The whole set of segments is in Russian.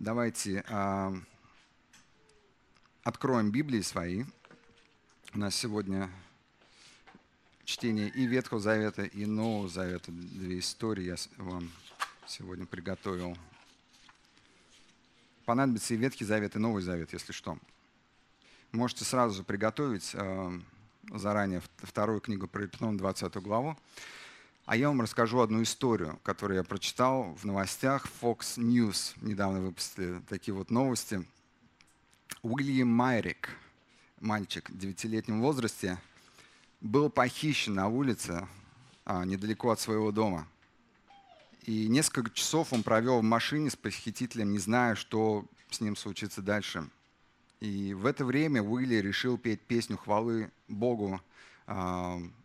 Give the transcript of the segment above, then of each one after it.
Давайте э, откроем Библии свои. У нас сегодня чтение и Ветхого Завета, и Нового Завета. Две истории я вам сегодня приготовил. Понадобится и Ветхий Завет, и Новый Завет, если что. Можете сразу же приготовить э, заранее вторую книгу про Епином, 20 главу. А я вам расскажу одну историю, которую я прочитал в новостях. Fox News недавно выпустили такие вот новости. Уильям Майрик, мальчик в 9-летнем возрасте, был похищен на улице а, недалеко от своего дома. И несколько часов он провел в машине с похитителем, не зная, что с ним случится дальше. И в это время Уилли решил петь песню хвалы Богу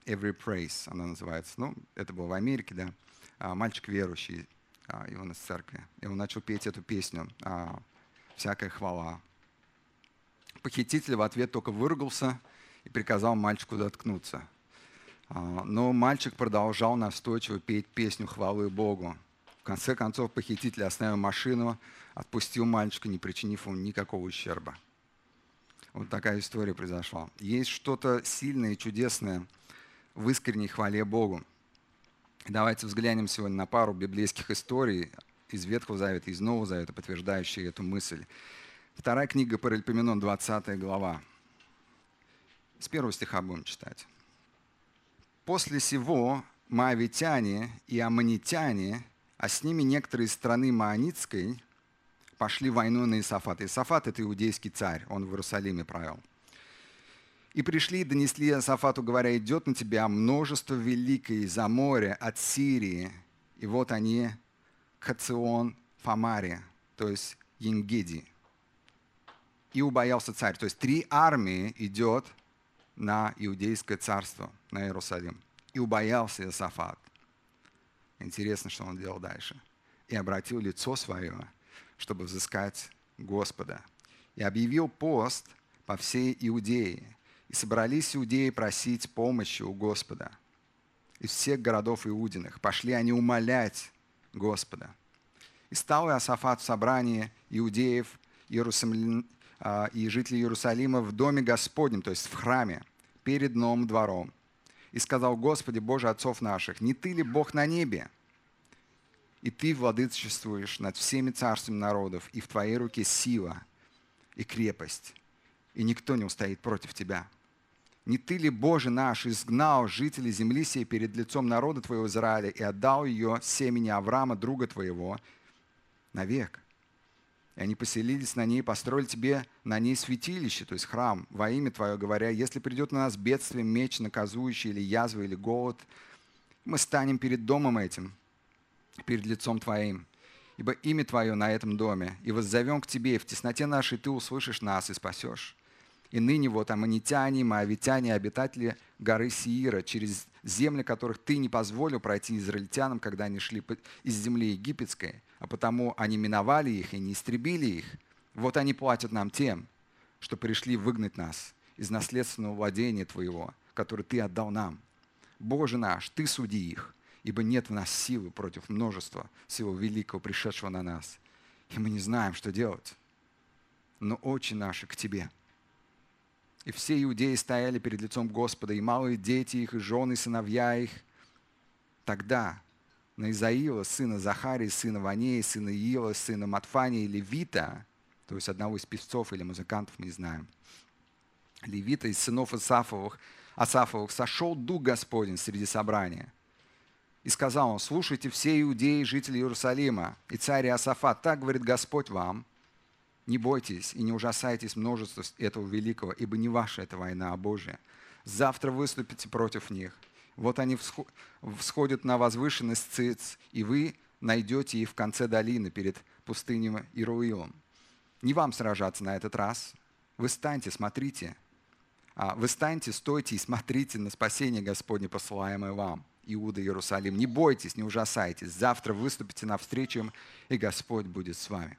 Every Praise, она называется. Ну, это было в Америке, да. А, мальчик верующий, а, и он из церкви. И он начал петь эту песню а, «Всякая хвала». Похититель в ответ только выругался и приказал мальчику доткнуться. Но мальчик продолжал настойчиво петь песню хвалы Богу. В конце концов похититель остановил машину, отпустил мальчика, не причинив ему никакого ущерба. Вот такая история произошла. Есть что-то сильное и чудесное в искренней хвале Богу. Давайте взглянем сегодня на пару библейских историй из Ветхого Завета, из Нового Завета, подтверждающие эту мысль. Вторая книга Паральпоменон, 20 глава. С первого стиха будем читать. «После сего маавитяне и аммонитяне, а с ними некоторые из страны Маанитской, пошли войну на Исафат. Исафат – это иудейский царь, он в Иерусалиме правил. И пришли и донесли Исафату, говоря, идет на тебя множество великое за море от Сирии. И вот они, Хацион, Фамари, то есть Енгеди. И убоялся царь. То есть три армии идет на иудейское царство, на Иерусалим. И убоялся Исафат. Интересно, что он делал дальше. И обратил лицо свое чтобы взыскать Господа. И объявил пост по всей Иудее. И собрались иудеи просить помощи у Господа. Из всех городов Иудиных пошли они умолять Господа. И стал Иосафат в собрании иудеев Иерусалим, а, и жителей Иерусалима в доме Господнем, то есть в храме, перед новым двором. И сказал, Господи, Боже отцов наших, не Ты ли Бог на небе, и ты владычествуешь над всеми царствами народов, и в твоей руке сила и крепость, и никто не устоит против тебя. Не ты ли, Боже наш, изгнал жителей земли сей перед лицом народа твоего Израиля и отдал ее семени Авраама, друга твоего, навек? И они поселились на ней, построили тебе на ней святилище, то есть храм, во имя Твое, говоря, если придет на нас бедствие, меч наказующий, или язва, или голод, мы станем перед домом этим – перед лицом Твоим. Ибо имя Твое на этом доме, и воззовем к Тебе, и в тесноте нашей Ты услышишь нас и спасешь. И ныне вот аммонитяне, моавитяне, обитатели горы Сиира, через земли которых Ты не позволил пройти израильтянам, когда они шли из земли египетской, а потому они миновали их и не истребили их. Вот они платят нам тем, что пришли выгнать нас из наследственного владения Твоего, которое Ты отдал нам. Боже наш, Ты суди их, ибо нет в нас силы против множества всего великого, пришедшего на нас. И мы не знаем, что делать. Но очи наши к Тебе. И все иудеи стояли перед лицом Господа, и малые дети их, и жены, и сыновья их. Тогда на Изаила, сына Захарии, сына Ванеи, сына Иила, сына Матфания и Левита, то есть одного из певцов или музыкантов, мы не знаем, Левита из сынов Асафовых, Асафовых сошел Дух Господень среди собрания – и сказал он, слушайте все иудеи, жители Иерусалима, и царь Иосафат, так говорит Господь вам, не бойтесь и не ужасайтесь множества этого великого, ибо не ваша эта война, а Божья. Завтра выступите против них. Вот они всходят на возвышенность Циц, и вы найдете их в конце долины перед пустыней Ируилом. Не вам сражаться на этот раз. Вы станьте, смотрите. А вы станьте, стойте и смотрите на спасение Господне, посылаемое вам. Иуда, Иерусалим. Не бойтесь, не ужасайтесь. Завтра выступите навстречу им, и Господь будет с вами.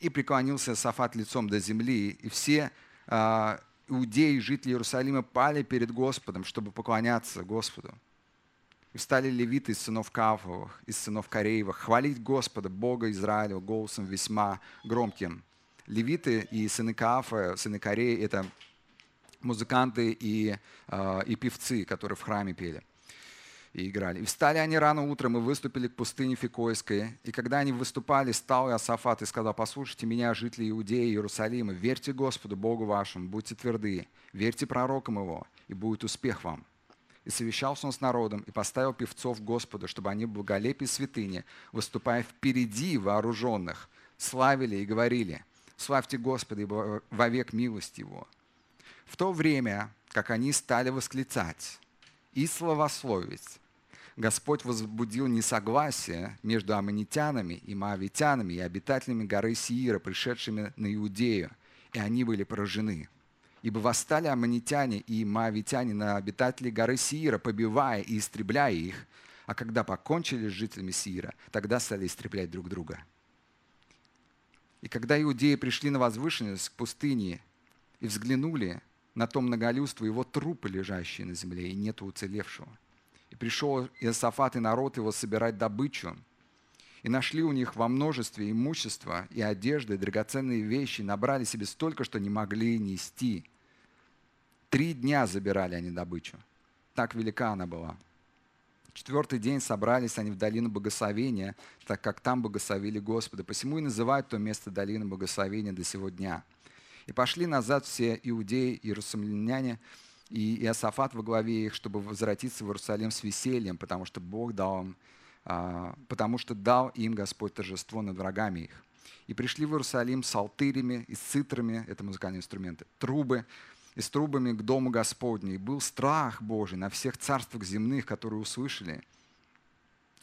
И преклонился Сафат лицом до земли, и все э, иудеи, жители Иерусалима, пали перед Господом, чтобы поклоняться Господу. И встали левиты из сынов Кафовых, из сынов Кореевых, хвалить Господа, Бога Израиля, голосом весьма громким. Левиты и сыны Каафа, сыны Кореи – это музыканты и, э, и певцы, которые в храме пели и играли. И встали они рано утром и выступили к пустыне Фикойской. И когда они выступали, стал Иосафат и сказал, послушайте меня, жители Иудеи и Иерусалима, верьте Господу, Богу вашему, будьте тверды, верьте пророкам его, и будет успех вам. И совещался он с народом, и поставил певцов Господу, чтобы они в благолепии святыни, выступая впереди вооруженных, славили и говорили, славьте Господа, ибо вовек милость Его. В то время, как они стали восклицать и словословить, Господь возбудил несогласие между аммонитянами и моавитянами и обитателями горы Сиира, пришедшими на Иудею, и они были поражены. Ибо восстали аммонитяне и моавитяне на обитателей горы Сиира, побивая и истребляя их, а когда покончили с жителями Сиира, тогда стали истреблять друг друга. И когда иудеи пришли на возвышенность к пустыне и взглянули на то многолюдство, его трупы, лежащие на земле, и нету уцелевшего – и пришел Иосафат и народ его собирать добычу. И нашли у них во множестве имущества и одежды, и драгоценные вещи, набрали себе столько, что не могли нести. Три дня забирали они добычу. Так велика она была. Четвертый день собрались они в долину Богословения, так как там богословили Господа. Посему и называют то место долины Богословения до сего дня. И пошли назад все иудеи и иерусалимляне, и Иосафат во главе их, чтобы возвратиться в Иерусалим с весельем, потому что Бог дал им, а, потому что дал им Господь торжество над врагами их. И пришли в Иерусалим с алтырями и с цитрами, это музыкальные инструменты, трубы, и с трубами к дому Господню. И был страх Божий на всех царствах земных, которые услышали,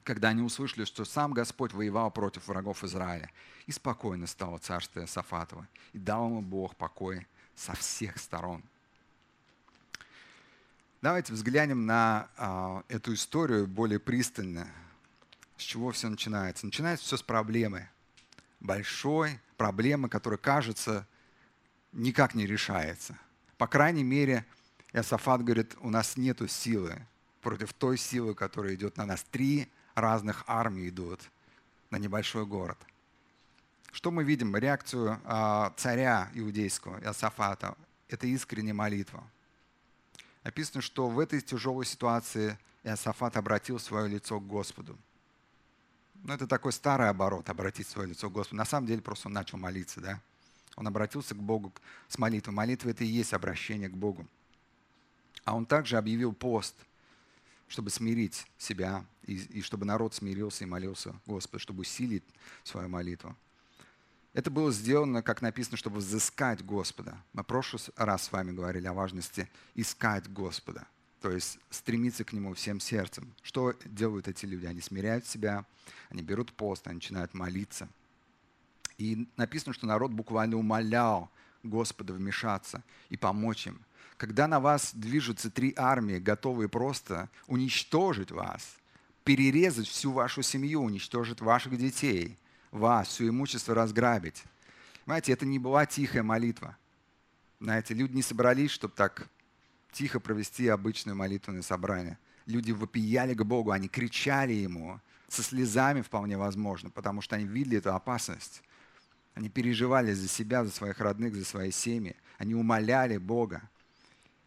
когда они услышали, что сам Господь воевал против врагов Израиля. И спокойно стало царство Иосафатова. И дал ему Бог покой со всех сторон. Давайте взглянем на а, эту историю более пристально. С чего все начинается? Начинается все с проблемы. Большой проблемы, которая, кажется, никак не решается. По крайней мере, Иосафат говорит, у нас нет силы против той силы, которая идет на нас. Три разных армии идут на небольшой город. Что мы видим? Реакцию а, царя иудейского, Иосафата. Это искренняя молитва написано, что в этой тяжелой ситуации Иосафат обратил свое лицо к Господу. Ну, это такой старый оборот, обратить свое лицо к Господу. На самом деле просто он начал молиться, да? Он обратился к Богу с молитвой. Молитва – это и есть обращение к Богу. А он также объявил пост, чтобы смирить себя, и, и чтобы народ смирился и молился Господу, чтобы усилить свою молитву. Это было сделано, как написано, чтобы взыскать Господа. Мы в прошлый раз с вами говорили о важности искать Господа, то есть стремиться к Нему всем сердцем. Что делают эти люди? Они смиряют себя, они берут пост, они начинают молиться. И написано, что народ буквально умолял Господа вмешаться и помочь им. Когда на вас движутся три армии, готовые просто уничтожить вас, перерезать всю вашу семью, уничтожить ваших детей – вас, все имущество разграбить. Знаете, это не была тихая молитва. Знаете, люди не собрались, чтобы так тихо провести обычное молитвенное собрание. Люди вопияли к Богу, они кричали Ему, со слезами вполне возможно, потому что они видели эту опасность. Они переживали за себя, за своих родных, за свои семьи. Они умоляли Бога.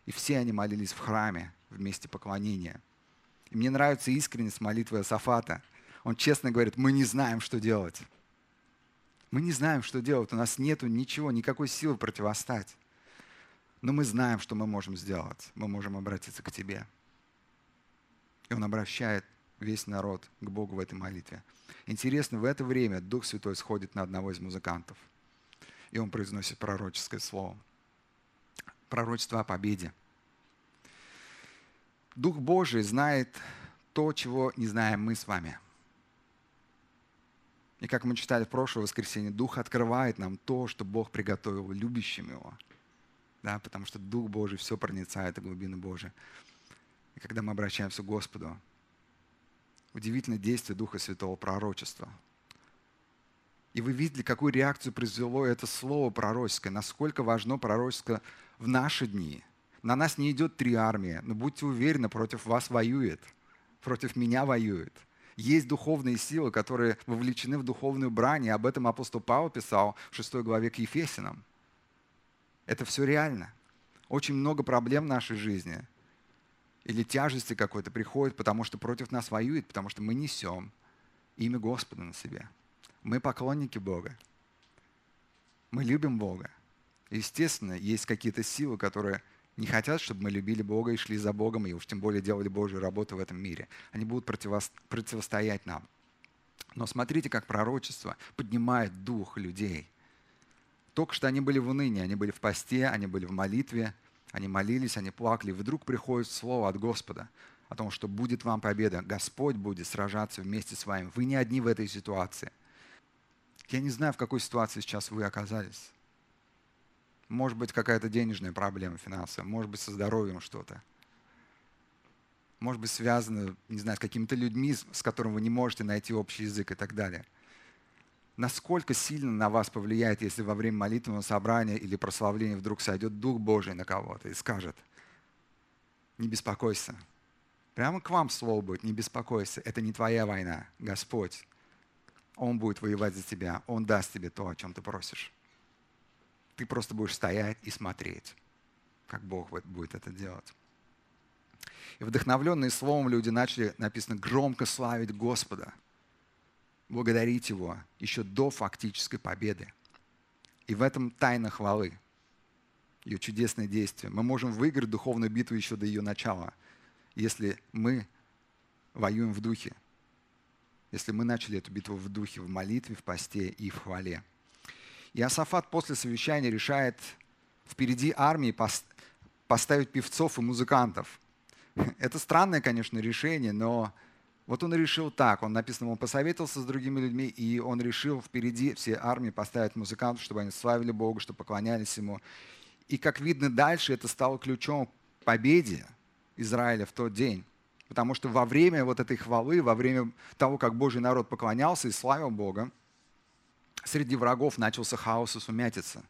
И все они молились в храме вместе поклонения. И мне нравится искренность молитвы Сафата. Он честно говорит, мы не знаем, что делать. Мы не знаем, что делать, у нас нет ничего, никакой силы противостать. Но мы знаем, что мы можем сделать. Мы можем обратиться к Тебе. И Он обращает весь народ к Богу в этой молитве. Интересно, в это время Дух Святой сходит на одного из музыкантов. И он произносит пророческое слово. Пророчество о победе. Дух Божий знает то, чего не знаем мы с вами – и как мы читали в прошлое воскресенье, Дух открывает нам то, что Бог приготовил любящим Его. Да, потому что Дух Божий все проницает, и глубины Божии. И когда мы обращаемся к Господу, удивительное действие Духа Святого пророчества. И вы видели, какую реакцию произвело это слово пророческое, насколько важно пророческое в наши дни. На нас не идет три армии, но будьте уверены, против вас воюет против меня воюет. Есть духовные силы, которые вовлечены в духовную брань, и об этом апостол Павел писал в 6 главе к Ефесинам. Это все реально. Очень много проблем в нашей жизни или тяжести какой-то приходит, потому что против нас воюет, потому что мы несем имя Господа на себе. Мы поклонники Бога. Мы любим Бога. Естественно, есть какие-то силы, которые не хотят, чтобы мы любили Бога и шли за Богом, и уж тем более делали Божью работу в этом мире. Они будут противостоять нам. Но смотрите, как пророчество поднимает дух людей. Только что они были в унынии, они были в посте, они были в молитве, они молились, они плакали. И вдруг приходит слово от Господа о том, что будет вам победа. Господь будет сражаться вместе с вами. Вы не одни в этой ситуации. Я не знаю, в какой ситуации сейчас вы оказались. Может быть, какая-то денежная проблема финансовая, может быть, со здоровьем что-то. Может быть, связано, не знаю, с какими-то людьми, с которыми вы не можете найти общий язык и так далее. Насколько сильно на вас повлияет, если во время молитвенного собрания или прославления вдруг сойдет Дух Божий на кого-то и скажет, не беспокойся. Прямо к вам слово будет, не беспокойся, это не твоя война, Господь. Он будет воевать за тебя, Он даст тебе то, о чем ты просишь. Ты просто будешь стоять и смотреть, как Бог будет это делать. И вдохновленные словом люди начали, написано, громко славить Господа, благодарить Его еще до фактической победы. И в этом тайна хвалы, ее чудесное действие. Мы можем выиграть духовную битву еще до ее начала, если мы воюем в духе, если мы начали эту битву в духе, в молитве, в посте и в хвале. И Асафат после совещания решает впереди армии поставить певцов и музыкантов. Это странное, конечно, решение, но вот он решил так. Он написано, он посоветовался с другими людьми, и он решил впереди все армии поставить музыкантов, чтобы они славили Бога, чтобы поклонялись Ему. И как видно дальше, это стало ключом к победе Израиля в тот день. Потому что во время вот этой хвалы, во время того, как Божий народ поклонялся и славил Бога, среди врагов начался хаос и сумятица.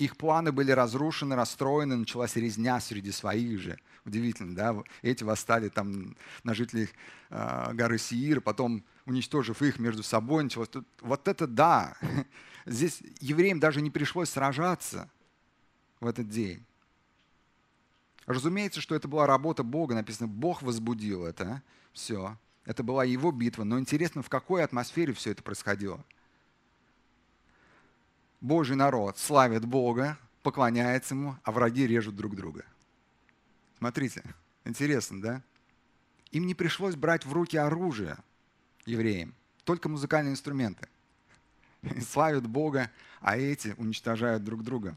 Их планы были разрушены, расстроены, началась резня среди своих же. Удивительно, да? Эти восстали там на жителей э, горы Сиир, потом, уничтожив их между собой, началось... Вот это да! Здесь евреям даже не пришлось сражаться в этот день. Разумеется, что это была работа Бога, написано, Бог возбудил это, все. Это была его битва. Но интересно, в какой атмосфере все это происходило. Божий народ славит Бога, поклоняется Ему, а враги режут друг друга. Смотрите, интересно, да? Им не пришлось брать в руки оружие евреям, только музыкальные инструменты. славят Бога, а эти уничтожают друг друга.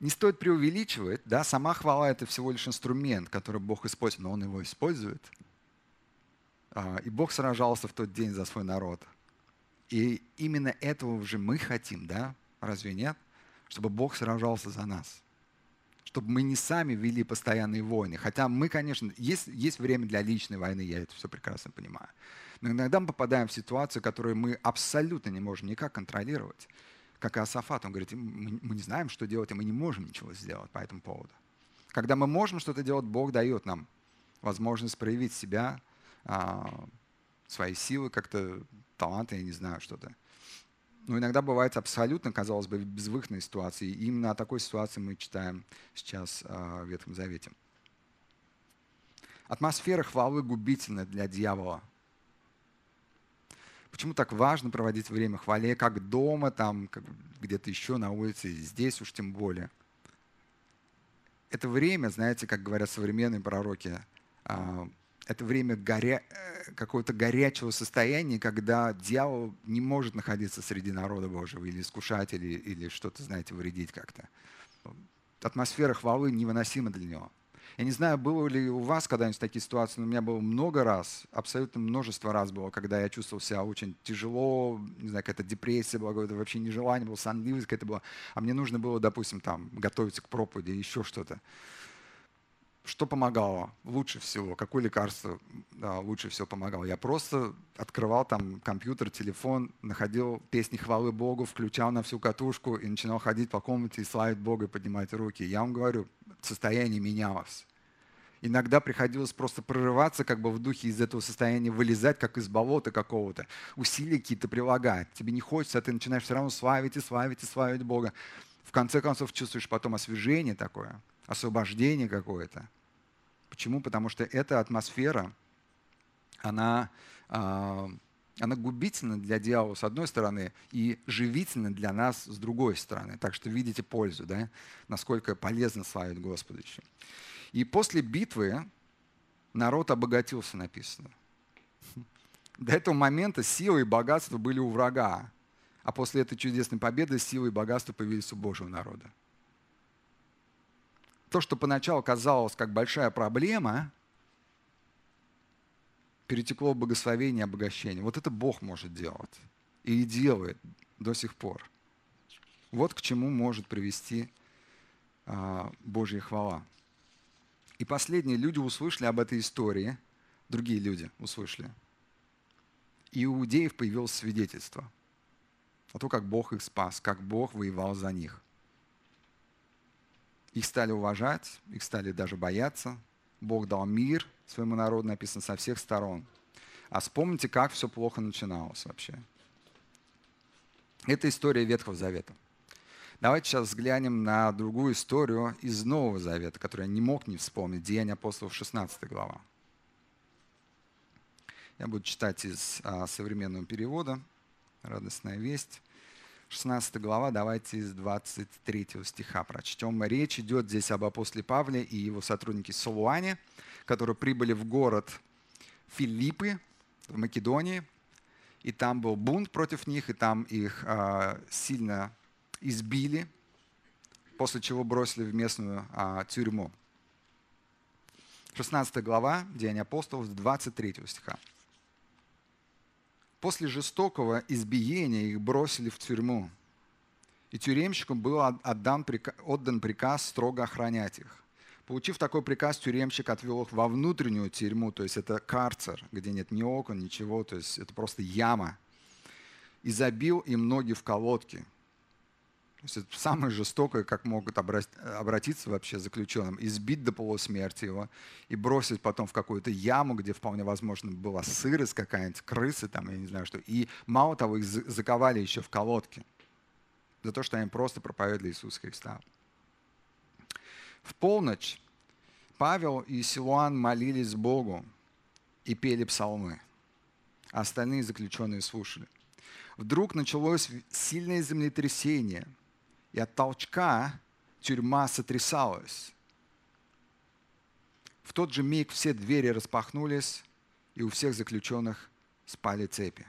Не стоит преувеличивать, да, сама хвала – это всего лишь инструмент, который Бог использует, но Он его использует – и Бог сражался в тот день за свой народ. И именно этого же мы хотим, да? Разве нет? Чтобы Бог сражался за нас. Чтобы мы не сами вели постоянные войны. Хотя мы, конечно, есть, есть время для личной войны, я это все прекрасно понимаю. Но иногда мы попадаем в ситуацию, которую мы абсолютно не можем никак контролировать. Как и Асафат, он говорит, мы не знаем, что делать, и мы не можем ничего сделать по этому поводу. Когда мы можем что-то делать, Бог дает нам возможность проявить себя, а, свои силы, как-то таланты, я не знаю, что-то. Но иногда бывает абсолютно, казалось бы, безвыходные ситуации. И именно о такой ситуации мы читаем сейчас а, в Ветхом Завете. Атмосфера хвалы губительна для дьявола. Почему так важно проводить время хвале, как дома, там, как где-то еще на улице, здесь уж тем более. Это время, знаете, как говорят современные пророки, а, это время горя... Э, какого-то горячего состояния, когда дьявол не может находиться среди народа Божьего или искушать, или, или что-то, знаете, вредить как-то. Атмосфера хвалы невыносима для него. Я не знаю, было ли у вас когда-нибудь такие ситуации, но у меня было много раз, абсолютно множество раз было, когда я чувствовал себя очень тяжело, не знаю, какая-то депрессия была, какое-то вообще нежелание было, сонливость какая-то была, а мне нужно было, допустим, там, готовиться к проповеди, еще что-то что помогало лучше всего, какое лекарство да, лучше всего помогало. Я просто открывал там компьютер, телефон, находил песни хвалы Богу, включал на всю катушку и начинал ходить по комнате и славить Бога и поднимать руки. Я вам говорю, состояние менялось. Иногда приходилось просто прорываться как бы в духе из этого состояния, вылезать как из болота какого-то, усилия какие-то прилагать. Тебе не хочется, а ты начинаешь все равно славить и славить и славить Бога. В конце концов чувствуешь потом освежение такое, освобождение какое-то. Почему? Потому что эта атмосфера, она, а, она губительна для дьявола с одной стороны и живительна для нас с другой стороны. Так что видите пользу, да? насколько полезно славить Господа. И после битвы народ обогатился, написано. До этого момента сила и богатство были у врага, а после этой чудесной победы сила и богатство появились у Божьего народа. То, что поначалу казалось как большая проблема, перетекло в благословение и обогащение. Вот это Бог может делать. И делает до сих пор. Вот к чему может привести а, Божья хвала. И последние люди услышали об этой истории, другие люди услышали. И у иудеев появилось свидетельство о том, как Бог их спас, как Бог воевал за них. Их стали уважать, их стали даже бояться. Бог дал мир своему народу, написано, со всех сторон. А вспомните, как все плохо начиналось вообще. Это история Ветхого Завета. Давайте сейчас взглянем на другую историю из Нового Завета, которую я не мог не вспомнить. Деяния апостолов, 16 глава. Я буду читать из а, современного перевода. Радостная весть. 16 глава, давайте из 23 стиха прочтем. Речь идет здесь об апостоле Павле и его сотруднике Солуане, которые прибыли в город Филиппы в Македонии. И там был бунт против них, и там их а, сильно избили, после чего бросили в местную а, тюрьму. 16 глава, Деяния апостолов, 23 стиха. После жестокого избиения их бросили в тюрьму, и тюремщикам был отдан, отдан приказ строго охранять их. Получив такой приказ, тюремщик отвел их во внутреннюю тюрьму, то есть это карцер, где нет ни окон, ничего, то есть это просто яма. И забил им ноги в колодки – самое жестокое, как могут обратиться вообще заключенным, избить до полусмерти его и бросить потом в какую-то яму, где вполне возможно была сырость какая-нибудь, крысы там, я не знаю что. И мало того, их заковали еще в колодки за то, что они просто проповедовали Иисуса Христа. В полночь Павел и Силуан молились Богу и пели псалмы, а остальные заключенные слушали. Вдруг началось сильное землетрясение – и от толчка тюрьма сотрясалась. В тот же миг все двери распахнулись, и у всех заключенных спали цепи.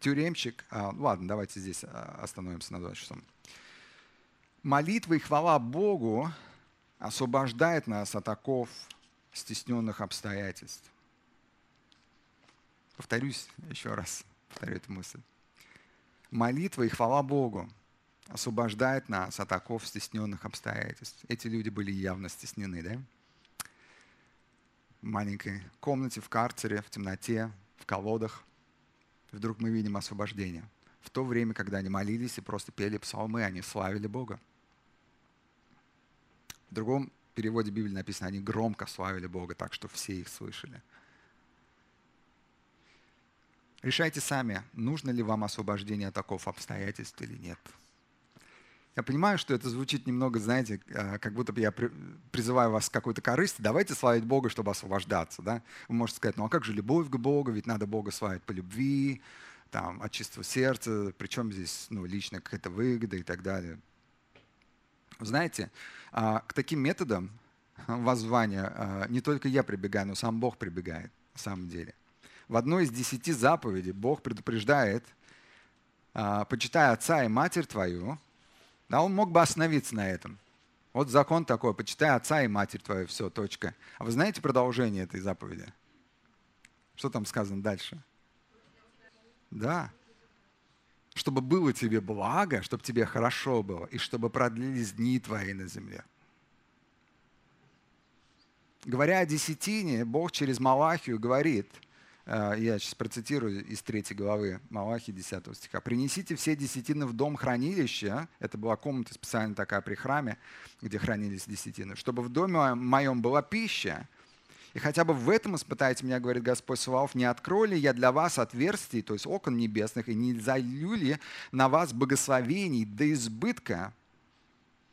Тюремщик, а, ладно, давайте здесь а, остановимся на два часом. Молитва и хвала Богу освобождает нас от оков стесненных обстоятельств. Повторюсь еще раз, повторю эту мысль. Молитва и хвала Богу освобождает нас от оков стесненных обстоятельств. Эти люди были явно стеснены, да? В маленькой комнате, в карцере, в темноте, в колодах. Вдруг мы видим освобождение. В то время, когда они молились и просто пели псалмы, они славили Бога. В другом переводе Библии написано, они громко славили Бога, так что все их слышали. Решайте сами, нужно ли вам освобождение от оков обстоятельств или нет. Я понимаю, что это звучит немного, знаете, а, как будто бы я призываю вас к какой-то корысти. Давайте славить Бога, чтобы освобождаться. Да? Вы можете сказать, ну а как же любовь к Богу? Ведь надо Бога славить по любви, там, от чистого сердца. Причем здесь ну, лично какая-то выгода и так далее. Знаете, а, к таким методам воззвания а, не только я прибегаю, но сам Бог прибегает на самом деле. В одной из десяти заповедей Бог предупреждает, почитай отца и матерь твою, да, он мог бы остановиться на этом. Вот закон такой, почитай отца и матерь твою, все, точка. А вы знаете продолжение этой заповеди? Что там сказано дальше? Да. Чтобы было тебе благо, чтобы тебе хорошо было, и чтобы продлились дни твои на земле. Говоря о десятине, Бог через Малахию говорит я сейчас процитирую из 3 главы Малахи 10 стиха. «Принесите все десятины в дом хранилища». Это была комната специально такая при храме, где хранились десятины. «Чтобы в доме моем была пища, и хотя бы в этом испытайте меня, говорит Господь Саваоф, не открою ли я для вас отверстий, то есть окон небесных, и не залью ли на вас благословений до избытка.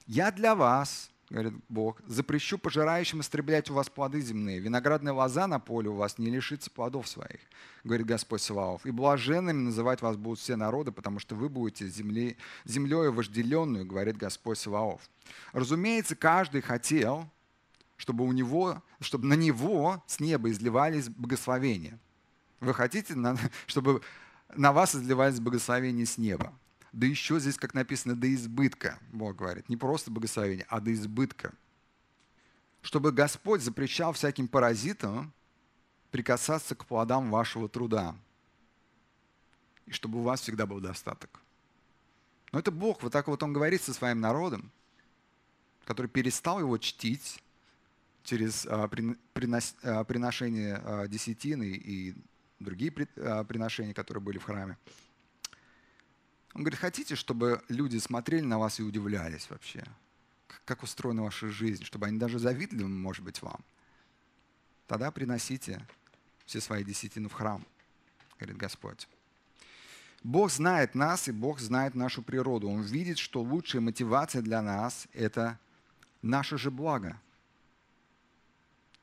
Я для вас, говорит Бог, запрещу пожирающим истреблять у вас плоды земные. Виноградная лоза на поле у вас не лишится плодов своих, говорит Господь Саваоф. И блаженными называть вас будут все народы, потому что вы будете землей, землею вожделенную, говорит Господь Саваоф. Разумеется, каждый хотел, чтобы, у него, чтобы на него с неба изливались благословения. Вы хотите, чтобы на вас изливались благословения с неба? Да еще здесь, как написано, до избытка, Бог говорит. Не просто благословение, а до избытка. Чтобы Господь запрещал всяким паразитам прикасаться к плодам вашего труда. И чтобы у вас всегда был достаток. Но это Бог, вот так вот Он говорит со своим народом, который перестал его чтить, через а, а, приношение а, десятины и другие приношения, которые были в храме. Он говорит, хотите, чтобы люди смотрели на вас и удивлялись вообще? Как устроена ваша жизнь, чтобы они даже завидовали, может быть, вам? Тогда приносите все свои десятины в храм, говорит Господь. Бог знает нас, и Бог знает нашу природу. Он видит, что лучшая мотивация для нас – это наше же благо –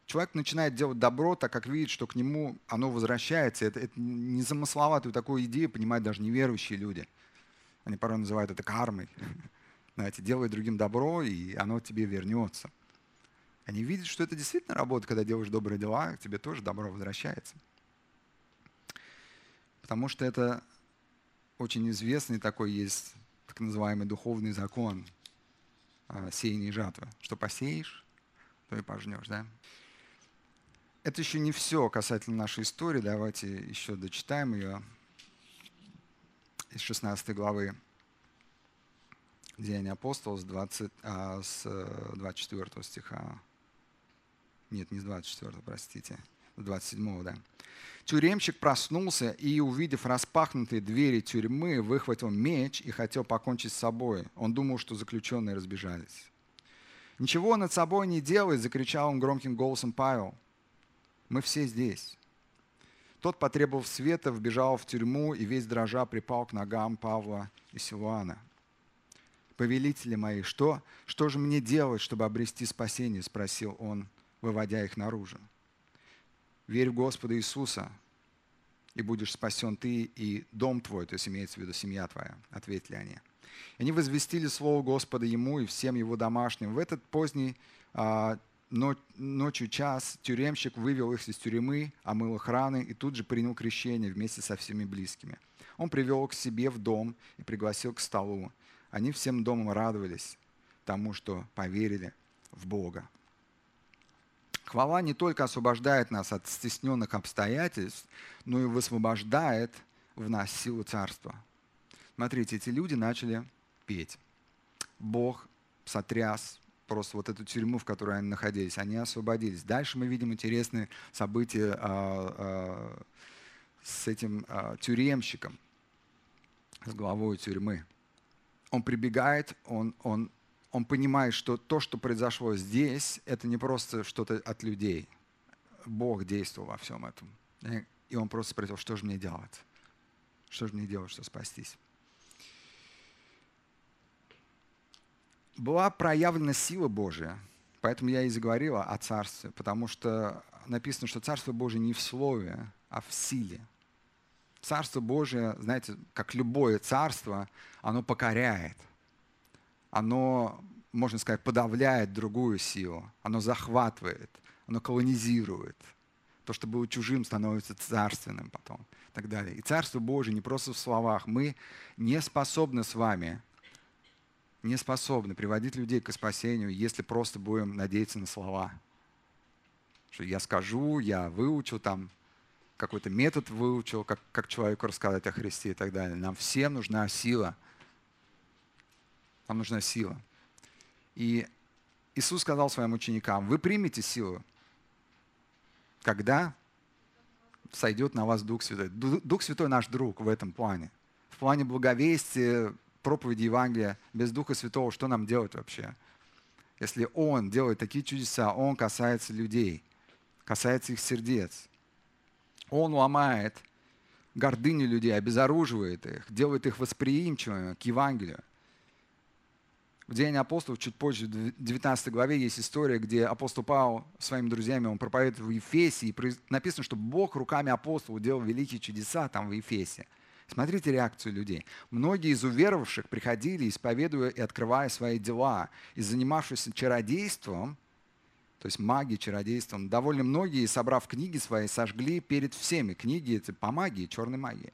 человек начинает делать добро, так как видит, что к нему оно возвращается. Это, это незамысловатую такую идею понимают даже неверующие люди. Они порой называют это кармой. Знаете, делай другим добро, и оно тебе вернется. Они видят, что это действительно работает, когда делаешь добрые дела, к тебе тоже добро возвращается. Потому что это очень известный такой есть так называемый духовный закон а, сеяния и жатвы. Что посеешь, то и пожнешь. Да? Это еще не все касательно нашей истории. Давайте еще дочитаем ее из 16 главы Деяния апостолов с, 20, а, с 24 э, стиха. Нет, не с 24, простите, с 27, да. Тюремщик проснулся и, увидев распахнутые двери тюрьмы, выхватил меч и хотел покончить с собой. Он думал, что заключенные разбежались. «Ничего над собой не делай!» – закричал он громким голосом Павел – мы все здесь. Тот, потребовав света, вбежал в тюрьму и весь дрожа припал к ногам Павла и Силуана. «Повелители мои, что, что же мне делать, чтобы обрести спасение?» – спросил он, выводя их наружу. «Верь в Господа Иисуса, и будешь спасен ты и дом твой», то есть имеется в виду семья твоя, ответили они. И они возвестили слово Господа ему и всем его домашним. В этот поздний а, ночью час тюремщик вывел их из тюрьмы, омыл их раны и тут же принял крещение вместе со всеми близкими. Он привел их к себе в дом и пригласил к столу. Они всем домом радовались тому, что поверили в Бога. Хвала не только освобождает нас от стесненных обстоятельств, но и высвобождает в нас силу царства. Смотрите, эти люди начали петь. Бог сотряс просто вот эту тюрьму, в которой они находились, они освободились. Дальше мы видим интересные события а, а, с этим а, тюремщиком, с главой тюрьмы. Он прибегает, он, он, он понимает, что то, что произошло здесь, это не просто что-то от людей. Бог действовал во всем этом. И он просто спросил, что же мне делать? Что же мне делать, чтобы спастись? Была проявлена сила Божия. Поэтому я и заговорила о царстве, потому что написано, что царство Божие не в слове, а в силе. Царство Божие, знаете, как любое царство, оно покоряет. Оно, можно сказать, подавляет другую силу. Оно захватывает, оно колонизирует. То, что было чужим, становится царственным потом. И так далее. И Царство Божие не просто в словах. Мы не способны с вами не способны приводить людей к спасению, если просто будем надеяться на слова. Что я скажу, я выучу там, какой-то метод выучил, как, как человеку рассказать о Христе и так далее. Нам всем нужна сила. Нам нужна сила. И Иисус сказал своим ученикам, вы примете силу. Когда? сойдет на вас Дух Святой. Дух Святой наш друг в этом плане. В плане благовестия, проповеди Евангелия, без Духа Святого что нам делать вообще? Если Он делает такие чудеса, Он касается людей, касается их сердец. Он ломает гордыню людей, обезоруживает их, делает их восприимчивыми к Евангелию. В Деянии апостолов, чуть позже, в 19 главе, есть история, где апостол Павел своими друзьями, он проповедует в Ефесе, и написано, что Бог руками апостола делал великие чудеса там в Ефесе. Смотрите реакцию людей. Многие из уверовавших приходили, исповедуя и открывая свои дела, и занимавшись чародейством, то есть магией, чародейством, довольно многие, собрав книги свои, сожгли перед всеми. Книги это по магии, черной магии.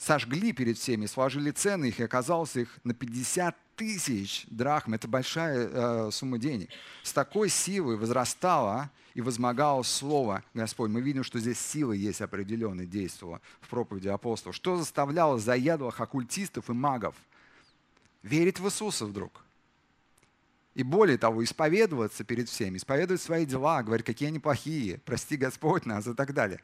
Сожгли перед всеми, сложили цены их, и оказалось их на 50 тысяч драхм. Это большая э, сумма денег. С такой силой возрастало и возмогало Слово Господь. Мы видим, что здесь сила есть определенная, действовала в проповеди апостолов. Что заставляло заядлых оккультистов и магов верить в Иисуса вдруг? И более того, исповедоваться перед всеми, исповедовать свои дела, говорить, какие они плохие, прости Господь нас и так далее.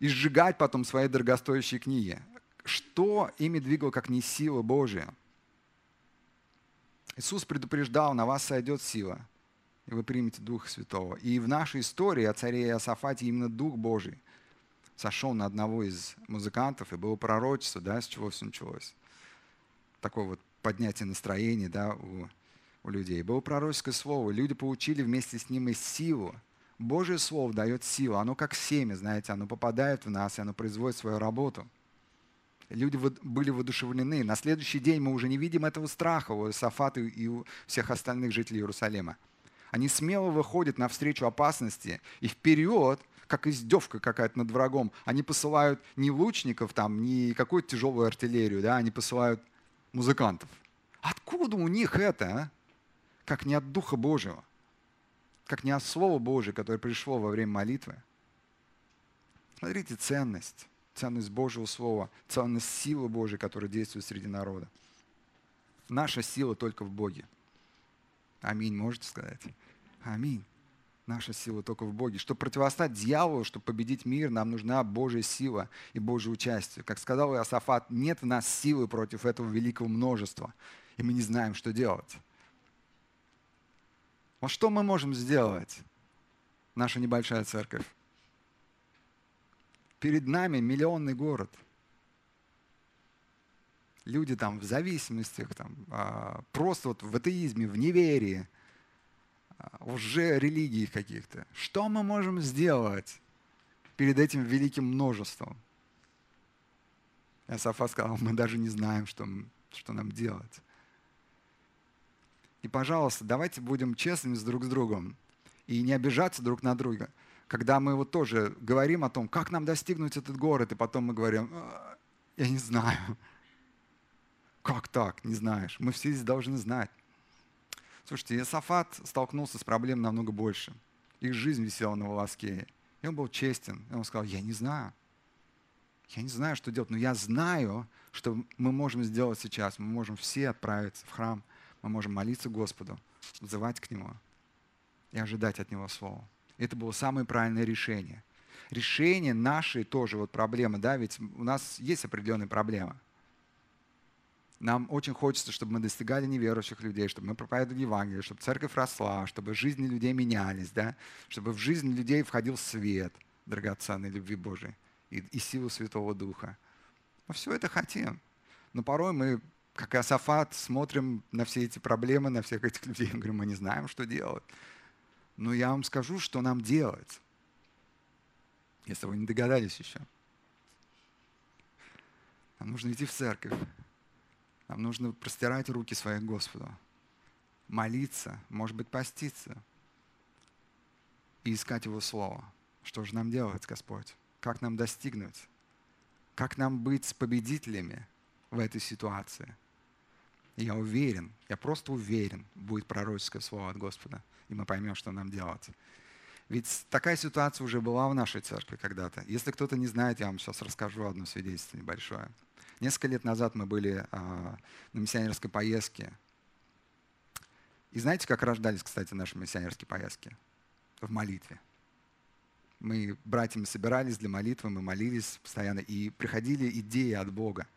И сжигать потом свои дорогостоящие книги. Что ими двигало, как не сила Божия? Иисус предупреждал, на вас сойдет сила, и вы примете Духа Святого. И в нашей истории о царе Иосафате именно Дух Божий сошел на одного из музыкантов, и было пророчество, да, с чего все началось. Такое вот поднятие настроения да, у, у людей. Было пророческое слово, люди получили вместе с ним и силу. Божье Слово дает силу, оно как семя, знаете, оно попадает в нас, и оно производит свою работу – люди были воодушевлены. На следующий день мы уже не видим этого страха у Сафата и у всех остальных жителей Иерусалима. Они смело выходят навстречу опасности и вперед, как издевка какая-то над врагом. Они посылают не лучников, там, не какую-то тяжелую артиллерию, да, они посылают музыкантов. Откуда у них это, а? как не от Духа Божьего, как не от Слова Божьего, которое пришло во время молитвы? Смотрите, ценность ценность Божьего Слова, ценность силы Божьей, которая действует среди народа. Наша сила только в Боге. Аминь, можете сказать? Аминь. Наша сила только в Боге. Чтобы противостать дьяволу, чтобы победить мир, нам нужна Божья сила и Божье участие. Как сказал Иосафат, нет в нас силы против этого великого множества, и мы не знаем, что делать. Вот что мы можем сделать, наша небольшая церковь? перед нами миллионный город. Люди там в зависимостях, там, а, просто вот в атеизме, в неверии, а, уже религии каких-то. Что мы можем сделать перед этим великим множеством? Сафа сказал, мы даже не знаем, что, что нам делать. И, пожалуйста, давайте будем честными с друг с другом и не обижаться друг на друга когда мы вот тоже говорим о том, как нам достигнуть этот город, и потом мы говорим, «А, я не знаю. Как так? Не знаешь. Мы все здесь должны знать. Слушайте, Иосафат столкнулся с проблемой намного больше. Их жизнь висела на волоске. И он был честен. И он сказал, я не знаю. Я не знаю, что делать, но я знаю, что мы можем сделать сейчас. Мы можем все отправиться в храм. Мы можем молиться Господу, взывать к Нему и ожидать от Него Слова. Это было самое правильное решение. Решение нашей тоже вот проблемы, да, ведь у нас есть определенные проблемы. Нам очень хочется, чтобы мы достигали неверующих людей, чтобы мы проповедовали Евангелие, чтобы церковь росла, чтобы жизни людей менялись, да, чтобы в жизнь людей входил свет драгоценной любви Божией и, и силу Святого Духа. Мы все это хотим. Но порой мы, как Асафат, смотрим на все эти проблемы, на всех этих людей говорим, мы не знаем, что делать. Но я вам скажу, что нам делать, если вы не догадались еще. Нам нужно идти в церковь. Нам нужно простирать руки свои к Господу. Молиться, может быть, поститься. И искать Его Слово. Что же нам делать, Господь? Как нам достигнуть? Как нам быть победителями в этой ситуации? Я уверен, я просто уверен, будет пророческое слово от Господа и мы поймем, что нам делать. Ведь такая ситуация уже была в нашей церкви когда-то. Если кто-то не знает, я вам сейчас расскажу одно свидетельство небольшое. Несколько лет назад мы были а, на миссионерской поездке. И знаете, как рождались, кстати, наши миссионерские поездки? В молитве. Мы братьями собирались для молитвы, мы молились постоянно, и приходили идеи от Бога.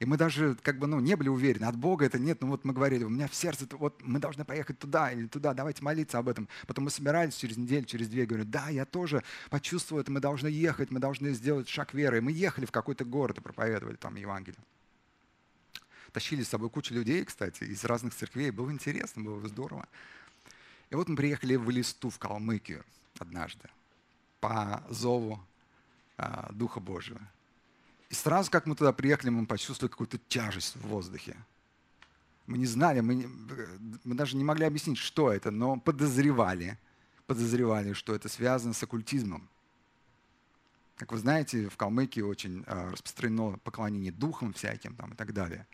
И мы даже как бы ну, не были уверены, от Бога это нет. Ну вот мы говорили, у меня в сердце, вот мы должны поехать туда или туда, давайте молиться об этом. Потом мы собирались через неделю, через две, говорю, да, я тоже почувствовал это, мы должны ехать, мы должны сделать шаг веры. И мы ехали в какой-то город и проповедовали там Евангелие. Тащили с собой кучу людей, кстати, из разных церквей. Было интересно, было здорово. И вот мы приехали в Листу, в Калмыкию однажды по зову а, Духа Божьего. И сразу, как мы туда приехали, мы почувствовали какую-то тяжесть в воздухе. Мы не знали, мы, не, мы даже не могли объяснить, что это, но подозревали, подозревали, что это связано с оккультизмом. Как вы знаете, в Калмыкии очень а, распространено поклонение духам всяким там, и так далее.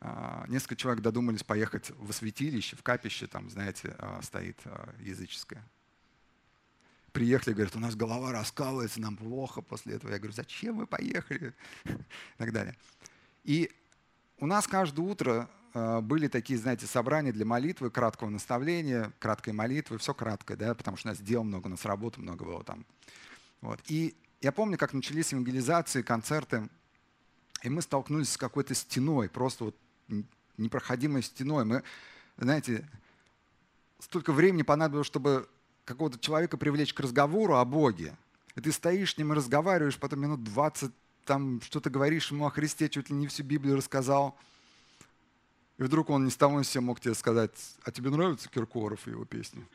А, несколько человек додумались поехать в святилище, в капище, там, знаете, а, стоит языческое приехали, говорят, у нас голова раскалывается, нам плохо после этого. Я говорю, зачем вы поехали? И так далее. И у нас каждое утро э, были такие, знаете, собрания для молитвы, краткого наставления, краткой молитвы, все краткое, да, потому что у нас дел много, у нас работы много было там. Вот. И я помню, как начались евангелизации, концерты, и мы столкнулись с какой-то стеной, просто вот непроходимой стеной. Мы, знаете, столько времени понадобилось, чтобы какого-то человека привлечь к разговору о Боге, и ты стоишь с ним и разговариваешь, потом минут 20 там что-то говоришь ему о Христе, чуть ли не всю Библию рассказал, и вдруг он ни с того ни с мог тебе сказать, а тебе нравится Киркоров и его песни?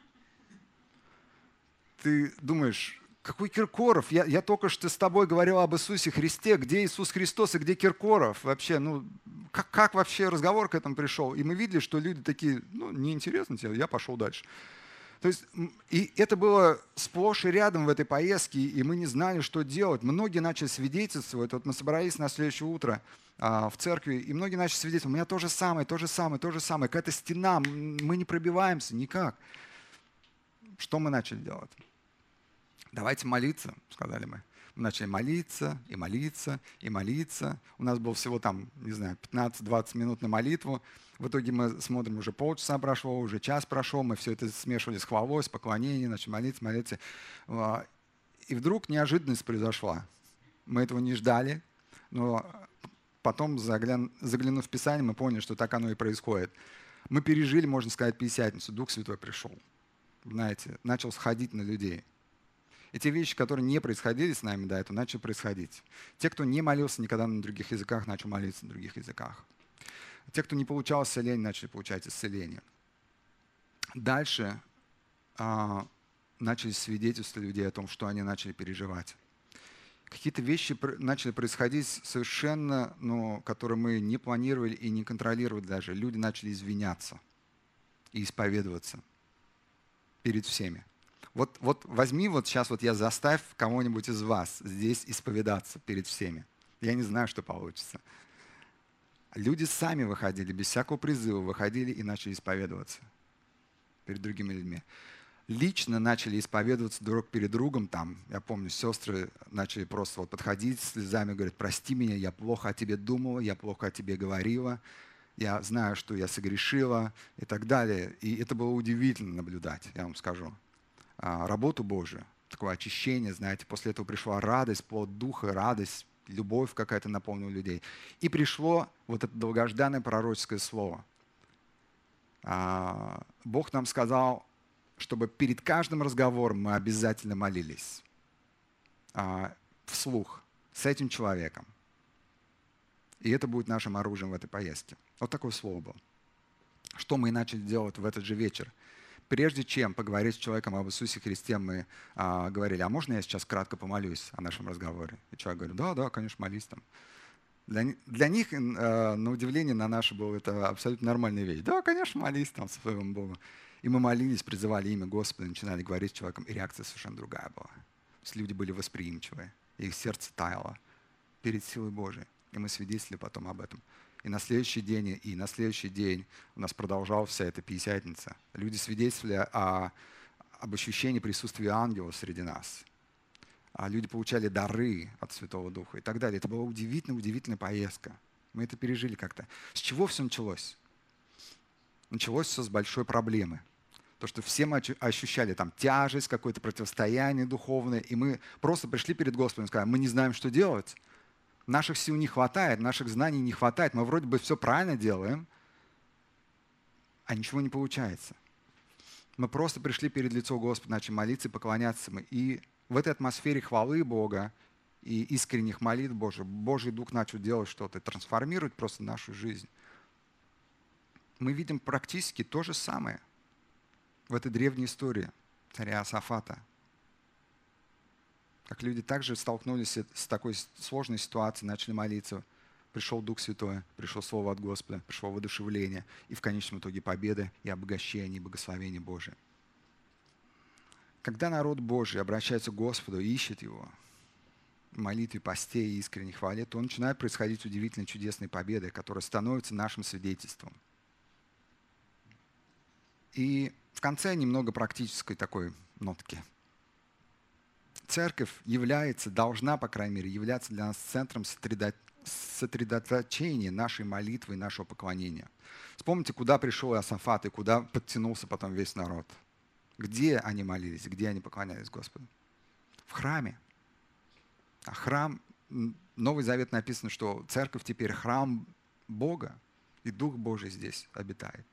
Ты думаешь, какой Киркоров? Я, я только что с тобой говорил об Иисусе Христе. Где Иисус Христос и где Киркоров? Вообще, ну, как, как вообще разговор к этому пришел? И мы видели, что люди такие, ну, неинтересно тебе, я пошел дальше. То есть, и это было сплошь и рядом в этой поездке, и мы не знали, что делать. Многие начали свидетельствовать. Вот мы собрались на следующее утро а, в церкви, и многие начали свидетельствовать. У меня то же самое, то же самое, то же самое. Какая-то стена, мы не пробиваемся никак. Что мы начали делать? Давайте молиться, сказали мы. Мы начали молиться и молиться и молиться. У нас было всего там, не знаю, 15-20 минут на молитву. В итоге мы смотрим, уже полчаса прошло, уже час прошел, мы все это смешивали с хвалой, с поклонением, начали молиться, молиться. А, и вдруг неожиданность произошла. Мы этого не ждали, но потом, заглянув в Писание, мы поняли, что так оно и происходит. Мы пережили, можно сказать, Пятидесятницу, Дух Святой пришел. Знаете, начал сходить на людей. И те вещи, которые не происходили с нами до этого, начали происходить. Те, кто не молился никогда на других языках, начал молиться на других языках. Те, кто не получал исцеление, начали получать исцеление. Дальше а, начали свидетельства людей о том, что они начали переживать. Какие-то вещи начали происходить совершенно, ну, которые мы не планировали и не контролировали даже. Люди начали извиняться и исповедоваться перед всеми. Вот, вот возьми вот сейчас вот я заставь кого-нибудь из вас здесь исповедаться перед всеми. Я не знаю, что получится. Люди сами выходили, без всякого призыва выходили и начали исповедоваться перед другими людьми. Лично начали исповедоваться друг перед другом там. Я помню, сестры начали просто вот подходить слезами, говорят, прости меня, я плохо о тебе думала, я плохо о тебе говорила, я знаю, что я согрешила и так далее. И это было удивительно наблюдать, я вам скажу. А, работу Божию, такое очищение, знаете, после этого пришла радость, плод духа, радость, любовь какая-то наполнила людей. И пришло вот это долгожданное пророческое слово. А, Бог нам сказал, чтобы перед каждым разговором мы обязательно молились а, вслух с этим человеком. И это будет нашим оружием в этой поездке. Вот такое слово было. Что мы и начали делать в этот же вечер – прежде чем поговорить с человеком об Иисусе Христе, мы а, говорили, а можно я сейчас кратко помолюсь о нашем разговоре? И человек говорит, да, да, конечно, молись там. Для, для них, э, на удивление, на наше было это абсолютно нормальная вещь. Да, конечно, молись там своему Богу. И мы молились, призывали имя Господа, начинали говорить с человеком, и реакция совершенно другая была. То есть люди были восприимчивые, их сердце таяло перед силой Божией. И мы свидетельствовали потом об этом. И на следующий день, и на следующий день у нас продолжалась вся эта Пятидесятница. Люди свидетельствовали о, об ощущении присутствия ангела среди нас. А люди получали дары от Святого Духа и так далее. Это была удивительная, удивительная поездка. Мы это пережили как-то. С чего все началось? Началось все с большой проблемы. То, что все мы ощущали там тяжесть, какое-то противостояние духовное, и мы просто пришли перед Господом и сказали, мы не знаем, что делать. Наших сил не хватает, наших знаний не хватает. Мы вроде бы все правильно делаем, а ничего не получается. Мы просто пришли перед лицо Господа, начали молиться и поклоняться. И в этой атмосфере хвалы Бога и искренних молитв Божьих, Божий Дух начал делать что-то, трансформировать просто нашу жизнь. Мы видим практически то же самое в этой древней истории царя Асафата. Как люди также столкнулись с такой сложной ситуацией, начали молиться. Пришел Дух Святой, пришло Слово от Господа, пришло воодушевление и в конечном итоге победы и обогащение, и благословение Божие. Когда народ Божий обращается к Господу ищет Его, молитве, посте и искренней хвале, то начинают происходить удивительные чудесные победы, которые становятся нашим свидетельством. И в конце немного практической такой нотки. Церковь является, должна, по крайней мере, являться для нас центром сосредоточения нашей молитвы и нашего поклонения. Вспомните, куда пришел Иосафат и куда подтянулся потом весь народ. Где они молились, где они поклонялись Господу? В храме. А храм, Новый Завет написано, что церковь теперь храм Бога, и Дух Божий здесь обитает.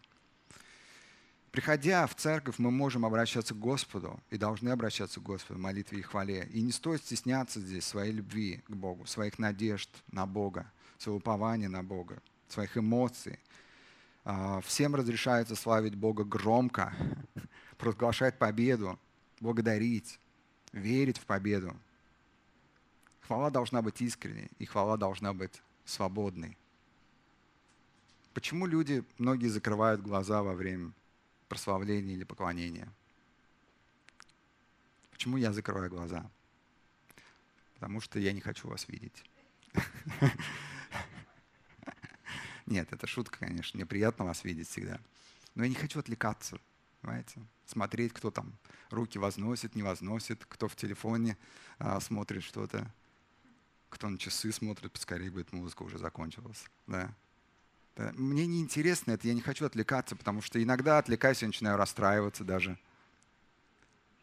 Приходя в церковь, мы можем обращаться к Господу и должны обращаться к Господу в молитве и хвале. И не стоит стесняться здесь своей любви к Богу, своих надежд на Бога, своего упования на Бога, своих эмоций. А, всем разрешается славить Бога громко, провозглашать победу, благодарить, верить в победу, Хвала должна быть искренней, и хвала должна быть свободной. Почему люди, многие закрывают глаза во время прославления или поклонения? Почему я закрываю глаза? Потому что я не хочу вас видеть. Нет, это шутка, конечно. Мне приятно вас видеть всегда. Но я не хочу отвлекаться, понимаете? Смотреть, кто там руки возносит, не возносит, кто в телефоне а, смотрит что-то кто на часы смотрит, поскорее будет музыка уже закончилась. Да. Мне не интересно это, я не хочу отвлекаться, потому что иногда отвлекаюсь и начинаю расстраиваться даже.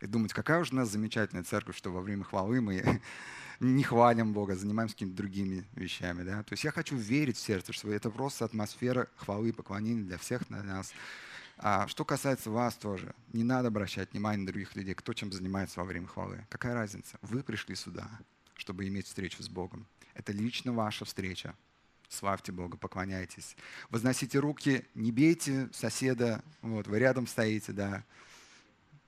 И думать, какая уже у нас замечательная церковь, что во время хвалы мы не хвалим Бога, занимаемся какими-то другими вещами. Да? То есть я хочу верить в сердце, что это просто атмосфера хвалы и поклонения для всех на нас. А что касается вас тоже, не надо обращать внимание на других людей, кто чем занимается во время хвалы. Какая разница? Вы пришли сюда чтобы иметь встречу с Богом. Это лично ваша встреча. Славьте Бога, поклоняйтесь. Возносите руки, не бейте соседа, вот, вы рядом стоите, да.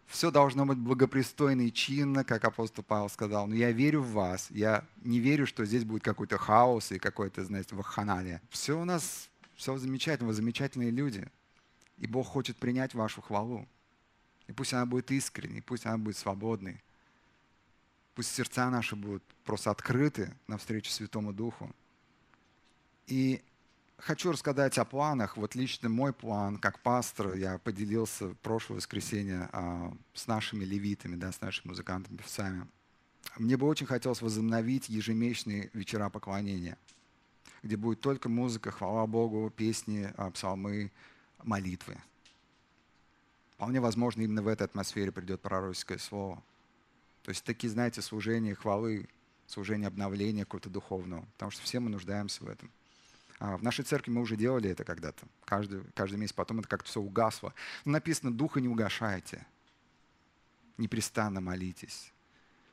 Все должно быть благопристойно и чинно, как апостол Павел сказал. Но я верю в вас. Я не верю, что здесь будет какой-то хаос и какой-то, знаете, вахханалия. Все у нас, все замечательно, вы замечательные люди. И Бог хочет принять вашу хвалу. И пусть она будет искренней, пусть она будет свободной. Пусть сердца наши будут просто открыты навстречу Святому Духу. И хочу рассказать о планах. Вот лично мой план, как пастор, я поделился прошлое воскресенье а, с нашими левитами, да, с нашими музыкантами, певцами. Мне бы очень хотелось возобновить ежемесячные вечера поклонения, где будет только музыка, хвала Богу, песни, а, псалмы, молитвы. Вполне возможно, именно в этой атмосфере придет пророческое слово – то есть такие, знаете, служения хвалы, служение обновления какого-то духовного, потому что все мы нуждаемся в этом. А в нашей церкви мы уже делали это когда-то, каждый, каждый месяц, потом это как-то все угасло. Но написано, духа не угошайте, непрестанно молитесь.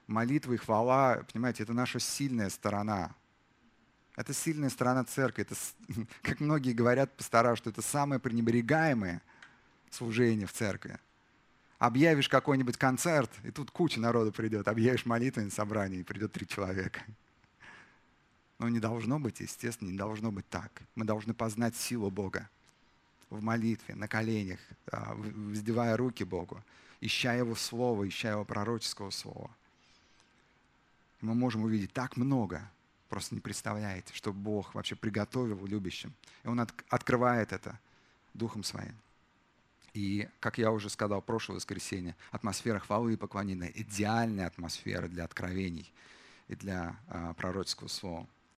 Молитва и хвала, понимаете, это наша сильная сторона. Это сильная сторона церкви. Это, как многие говорят пастора, что это самое пренебрегаемое служение в церкви объявишь какой-нибудь концерт, и тут куча народу придет, объявишь молитвенное собрание, и придет три человека. Но не должно быть, естественно, не должно быть так. Мы должны познать силу Бога в молитве, на коленях, а, вздевая руки Богу, ища Его Слово, ища Его пророческого Слова. Мы можем увидеть так много, просто не представляете, что Бог вообще приготовил любящим. И Он открывает это Духом Своим. И, как я уже сказал в прошлое воскресенье, атмосфера хвалы и поклонения – идеальная атмосфера для откровений и для а, пророческого слова.